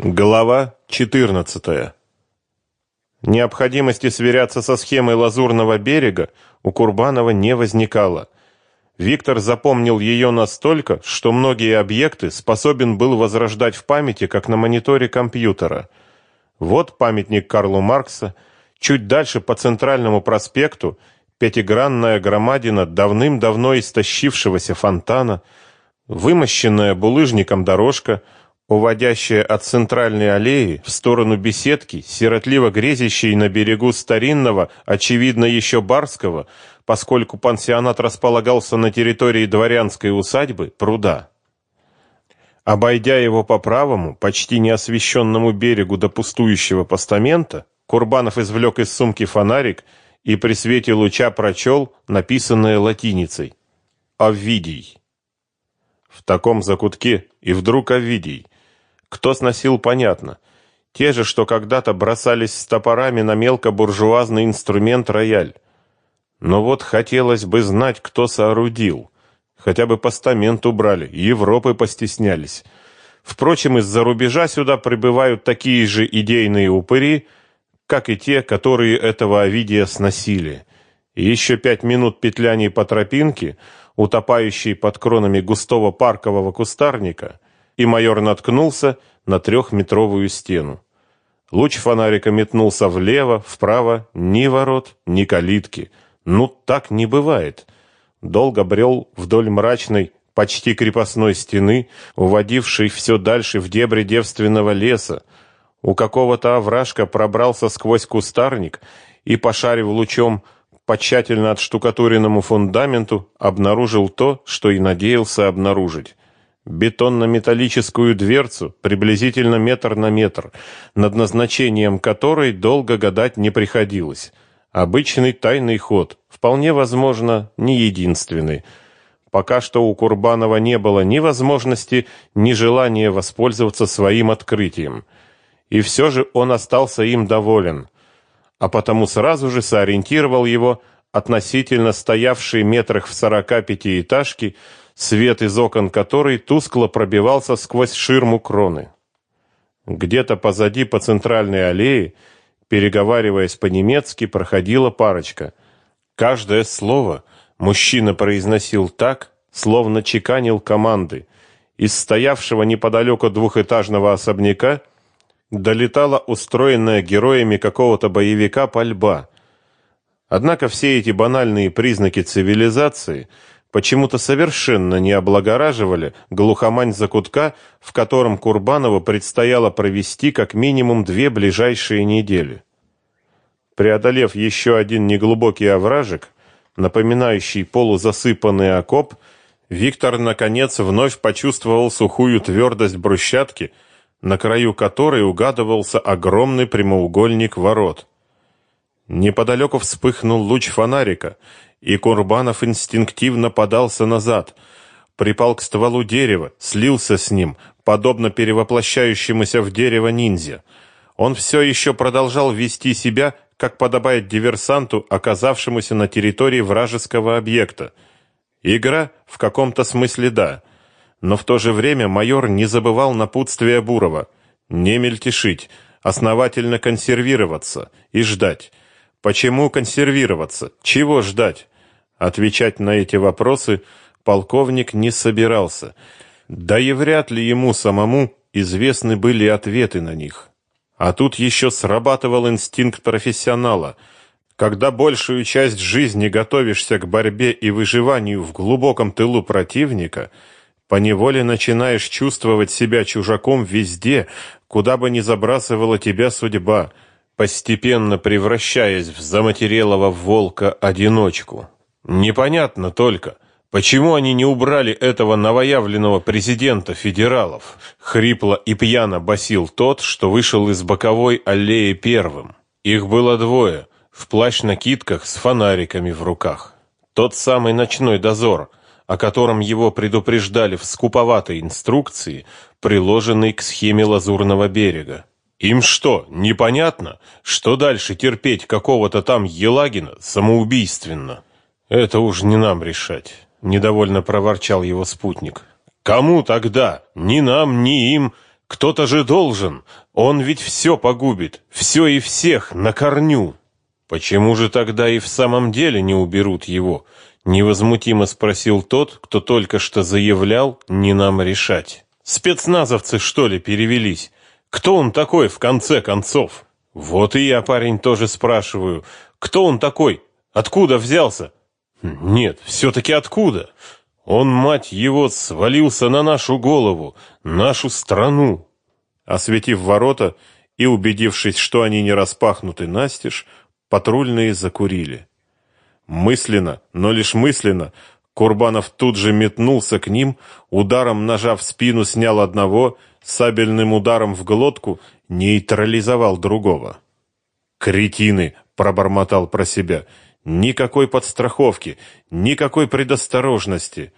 Глава 14. Необходимости сверяться со схемой Лазурного берега у Курбанова не возникало. Виктор запомнил ее настолько, что многие объекты способен был возрождать в памяти, как на мониторе компьютера. Вот памятник Карлу Маркса, чуть дальше по центральному проспекту пятигранная громадина давным-давно истощившегося фонтана, вымощенная булыжником дорожка – уводящая от центральной аллеи в сторону беседки, сиротливо грезящей на берегу старинного, очевидно еще барского, поскольку пансионат располагался на территории дворянской усадьбы, пруда. Обойдя его по правому, почти неосвещенному берегу до пустующего постамента, Курбанов извлек из сумки фонарик и при свете луча прочел написанное латиницей «Овидий». В таком закутке и вдруг Овидий – кто сносил, понятно. Те же, что когда-то бросались с топорами на мелкобуржуазный инструмент рояль. Но вот хотелось бы знать, кто соорудил. Хотя бы постамент убрали, Европы постеснялись. Впрочем, из-за рубежа сюда прибывают такие же идейные упыри, как и те, которые этого Овидия сносили. И еще пять минут петляний по тропинке, утопающей под кронами густого паркового кустарника — и майор наткнулся на трехметровую стену. Луч фонарика метнулся влево, вправо, ни ворот, ни калитки. Ну, так не бывает. Долго брел вдоль мрачной, почти крепостной стены, уводившей все дальше в дебри девственного леса. У какого-то овражка пробрался сквозь кустарник и, пошарив лучом по тщательно отштукатуренному фундаменту, обнаружил то, что и надеялся обнаружить бетонно-металлическую дверцу приблизительно метр на метр, над назначением которой долго гадать не приходилось. Обычный тайный ход, вполне возможно, не единственный. Пока что у Курбанова не было ни возможности, ни желания воспользоваться своим открытием. И все же он остался им доволен, а потому сразу же сориентировал его относительно стоявшие метрах в сорока пятиэтажки свет из окон которой тускло пробивался сквозь ширму кроны. Где-то позади по центральной аллее, переговариваясь по-немецки, проходила парочка. Каждое слово мужчина произносил так, словно чеканил команды. Из стоявшего неподалеку двухэтажного особняка долетала устроенная героями какого-то боевика пальба. Однако все эти банальные признаки цивилизации – почему-то совершенно не облагораживали глухомань закутка, в котором Курбанову предстояло провести как минимум две ближайшие недели. Преодолев еще один неглубокий овражек, напоминающий полузасыпанный окоп, Виктор наконец вновь почувствовал сухую твердость брусчатки, на краю которой угадывался огромный прямоугольник ворот. Неподалеку вспыхнул луч фонарика, и Курбанов инстинктивно подался назад, припал к стволу дерева, слился с ним, подобно перевоплощающемуся в дерево ниндзя. Он все еще продолжал вести себя, как подобает диверсанту, оказавшемуся на территории вражеского объекта. Игра в каком-то смысле да, но в то же время майор не забывал напутствия Бурова: не мельтешить, основательно консервироваться и ждать. Почему консервироваться? Чего ждать? Отвечать на эти вопросы полковник не собирался. Да и вряд ли ему самому известны были ответы на них. А тут еще срабатывал инстинкт профессионала. Когда большую часть жизни готовишься к борьбе и выживанию в глубоком тылу противника, поневоле начинаешь чувствовать себя чужаком везде, куда бы ни забрасывала тебя судьба – постепенно превращаясь в заматерелого волка-одиночку. Непонятно только, почему они не убрали этого новоявленного президента федералов, хрипло и пьяно басил тот, что вышел из боковой аллеи первым. Их было двое, в плащ-накидках с фонариками в руках. Тот самый ночной дозор, о котором его предупреждали в скуповатой инструкции, приложенной к схеме Лазурного берега. Им что, непонятно, что дальше терпеть какого-то там Елагина самоубийственно? Это уж не нам решать, недовольно проворчал его спутник. Кому тогда? Ни нам, ни им. Кто-то же должен. Он ведь все погубит, все и всех на корню. Почему же тогда и в самом деле не уберут его? невозмутимо спросил тот, кто только что заявлял не нам решать. Спецназовцы что ли перевелись? Кто он такой в конце концов? Вот и я, парень, тоже спрашиваю, кто он такой? Откуда взялся? Нет, все таки откуда? Он, мать его, свалился на нашу голову, нашу страну. Осветив ворота и убедившись, что они не распахнуты настежь, патрульные закурили. Мысленно, но лишь мысленно, Курбанов тут же метнулся к ним, ударом ножа в спину снял одного, сабельным ударом в глотку нейтрализовал другого. «Кретины!» — пробормотал про себя — Никакой подстраховки, никакой предосторожности.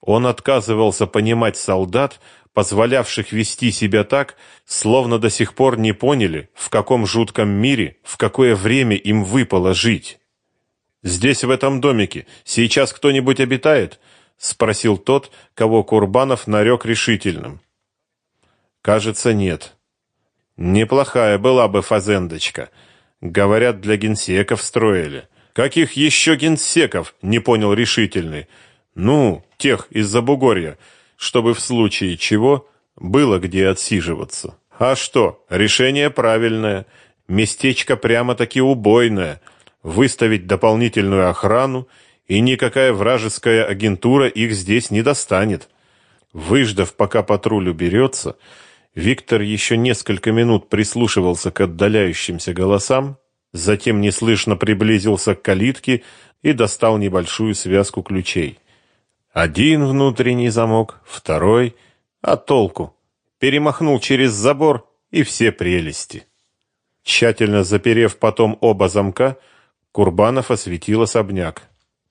Он отказывался понимать солдат, позволявших вести себя так, словно до сих пор не поняли, в каком жутком мире, в какое время им выпало жить. «Здесь, в этом домике, сейчас кто-нибудь обитает?» — спросил тот, кого Курбанов нарек решительным. «Кажется, нет». «Неплохая была бы фазендочка. Говорят, для генсеков строили». Каких еще генсеков? Не понял решительный. Ну, тех из-за бугорья, чтобы в случае чего было где отсиживаться. А что? Решение правильное. Местечко прямо-таки убойное. Выставить дополнительную охрану, и никакая вражеская агентура их здесь не достанет. Выждав, пока патруль уберется, Виктор еще несколько минут прислушивался к отдаляющимся голосам, Затем неслышно приблизился к калитке и достал небольшую связку ключей. Один внутренний замок, второй, а толку? Перемахнул через забор и все прелести. Тщательно заперев потом оба замка, Курбанов осветил особняк.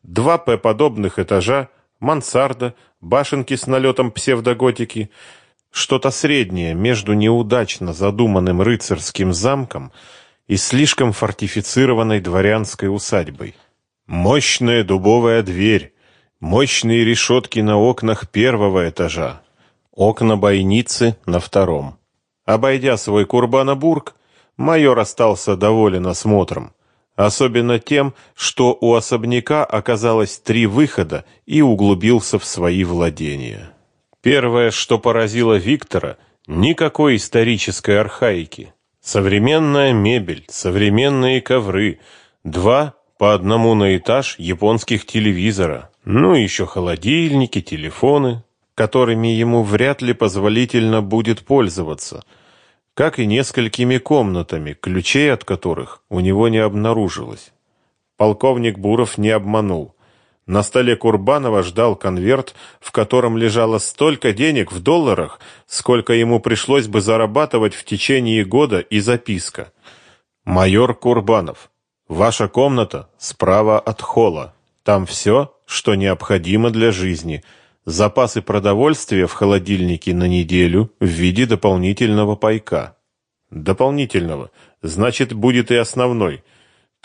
Два П-подобных этажа, мансарда, башенки с налетом псевдоготики, что-то среднее между неудачно задуманным рыцарским замком — и слишком фортифицированной дворянской усадьбой. Мощная дубовая дверь, мощные решетки на окнах первого этажа, окна бойницы на втором. Обойдя свой Курбанабург, майор остался доволен осмотром, особенно тем, что у особняка оказалось три выхода и углубился в свои владения. Первое, что поразило Виктора, никакой исторической архаики. Современная мебель, современные ковры, два по одному на этаж японских телевизора, ну еще холодильники, телефоны, которыми ему вряд ли позволительно будет пользоваться, как и несколькими комнатами, ключей от которых у него не обнаружилось. Полковник Буров не обманул. На столе Курбанова ждал конверт, в котором лежало столько денег в долларах, сколько ему пришлось бы зарабатывать в течение года и записка. «Майор Курбанов, ваша комната справа от холла. Там все, что необходимо для жизни. Запасы продовольствия в холодильнике на неделю в виде дополнительного пайка». «Дополнительного. Значит, будет и основной».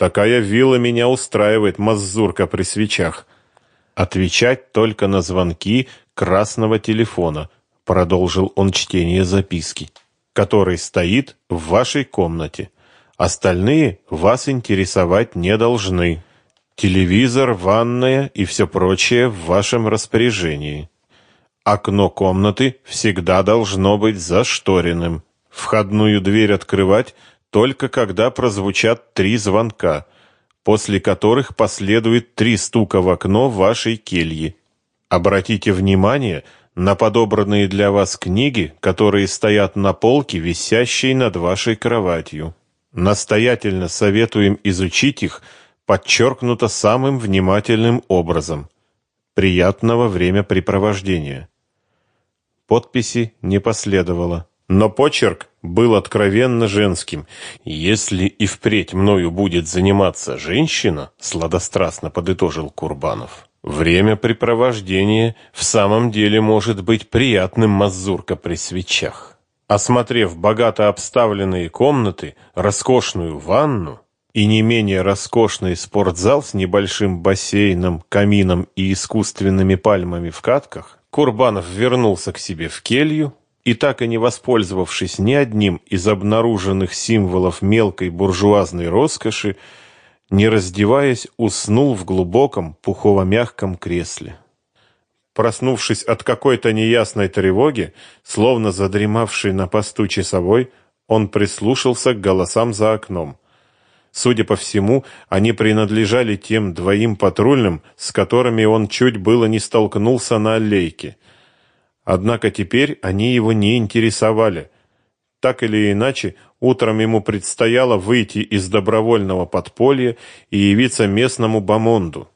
Такая вилла меня устраивает, мазурка при свечах. Отвечать только на звонки красного телефона, продолжил он чтение записки, который стоит в вашей комнате. Остальные вас интересовать не должны. Телевизор, ванная и все прочее в вашем распоряжении. Окно комнаты всегда должно быть зашторенным. Входную дверь открывать только когда прозвучат три звонка, после которых последует три стука в окно вашей кельи. Обратите внимание на подобранные для вас книги, которые стоят на полке, висящей над вашей кроватью. Настоятельно советуем изучить их подчеркнуто самым внимательным образом. Приятного времяпрепровождения. Подписи не последовало. Но почерк был откровенно женским. Если и впредь мною будет заниматься женщина, сладострастно подытожил Курбанов. Время препровождения в самом деле может быть приятным мазурка при свечах. Осмотрев богато обставленные комнаты, роскошную ванну и не менее роскошный спортзал с небольшим бассейном, камином и искусственными пальмами в катках, Курбанов вернулся к себе в келью, и так и не воспользовавшись ни одним из обнаруженных символов мелкой буржуазной роскоши, не раздеваясь, уснул в глубоком пухово-мягком кресле. Проснувшись от какой-то неясной тревоги, словно задремавший на посту часовой, он прислушался к голосам за окном. Судя по всему, они принадлежали тем двоим патрульным, с которыми он чуть было не столкнулся на аллейке. Однако теперь они его не интересовали. Так или иначе, утром ему предстояло выйти из добровольного подполья и явиться местному бомонду.